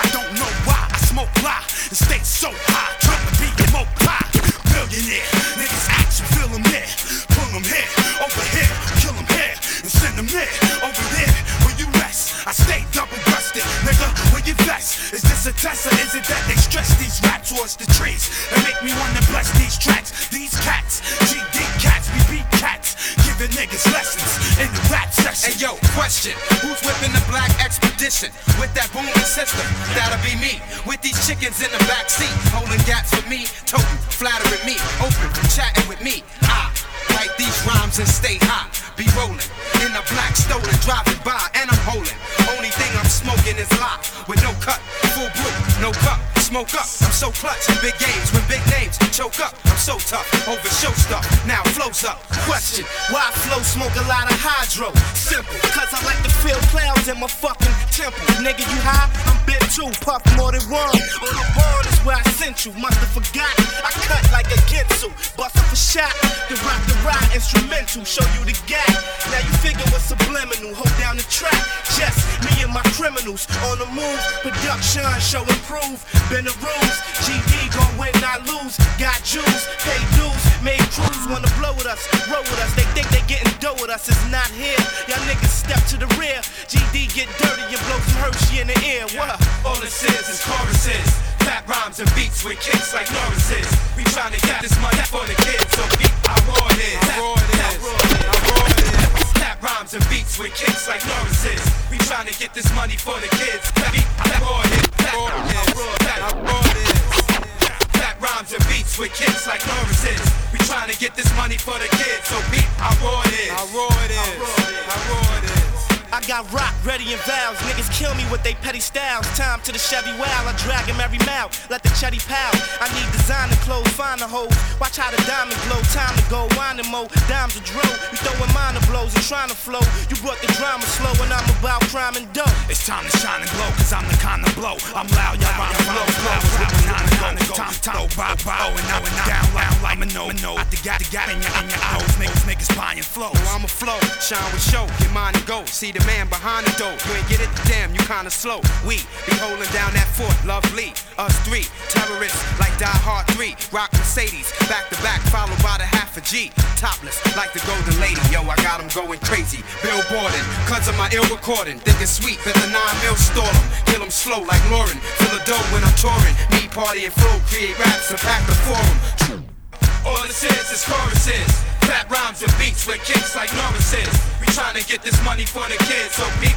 I don't know why I smoke lie and stay so high, trying to be more pie. Billionaire, niggas action, feel them there, pull them here, over here, kill them here, and send them there, over there, where you rest. I stay double breasted, nigga, where you vest. Is this a test or is it that they stress these rap towards the trees and make me wanna bless these tracks? These cats, GD giving niggas lessons in the rap section. Hey yo, question: Who's whipping the black expedition with that booming system? That'll be me with these chickens in the back seat, holding gaps for me, toting, flattering me, open, chatting with me. I write these rhymes and stay hot. Be rolling in the black stolen, driving by, and I'm holding. Only thing I'm smoking is lock with no cut, full brew, no cup smoke up. I'm so clutch in big games when big names choke up. I'm so tough over show stuff. Now flows up. Question: Why flow smoke a lot of hydro? Simple, cause I like to feel clouds in my fucking temple. Nigga, you high? I'm bit too. Puff more than one. On the board is where I sent you. Must have forgot. I cut like a Ginsu. Bust up a shot. The rock the ride instrumental. Show you the gap. Now you figure what's subliminal. Hold down the track. Just me and my criminals on the move. Production show improve. Been the rules. GD gon' win, not lose. Got Jews, pay dues, made crews wanna blow with us, roll with us. They think they getting dough with us, it's not here. Y'all niggas step to the rear. GD get dirty and blow some Hershey in the ear. What? All this is is choruses. Fat rhymes and beats with kicks like Norris's. We tryna get this money for the kids, so beat our raw it is. How raw it with kicks like Norris's. We tryna get this money for the kids. Beat our raw it is. Fat rhymes and beats with kicks like Norris's. We trying to get this money for the kids, so beat how raw it is. How raw it is. How raw it is. I got rock ready in vows. Niggas kill me with they petty styles. Time to the Chevy wow. I drag him every mouth. Let the chetty pow. I need designer clothes, find the hoes. Watch how the diamond glow. Time to go, wind and mo. Dimes a dro. You throwing minor blows and trying to flow. You crime and dope. It's time to shine and glow, cause I'm the kind of blow. I'm loud, y'all rhyme. Rapping Time, time, bow, bow, and and down, down like a no, no. At the the gat in your, in your nose. Niggas, niggas buying flow. Oh, I'm a flow, shine with show. Get mine and go. See the man behind the dope. You ain't get it, damn, you kinda slow. We be holding down that fort, lovely. Us three, terrorists like Die Hard 3. Rock Mercedes, back to back, followed by the half a G. Topless, like the golden lady. Yo, I got them going crazy. Billboarding, cause of my ill recording. Thinking sweet, bet the nine mil stall them. Kill them slow like Lauryn. Fill a dough when I'm touring. Me party and flow, create raps and pack the forum. All this is is choruses. Fat rhymes and beats with kicks like Norris's. We trying to get this money for the kids, so beat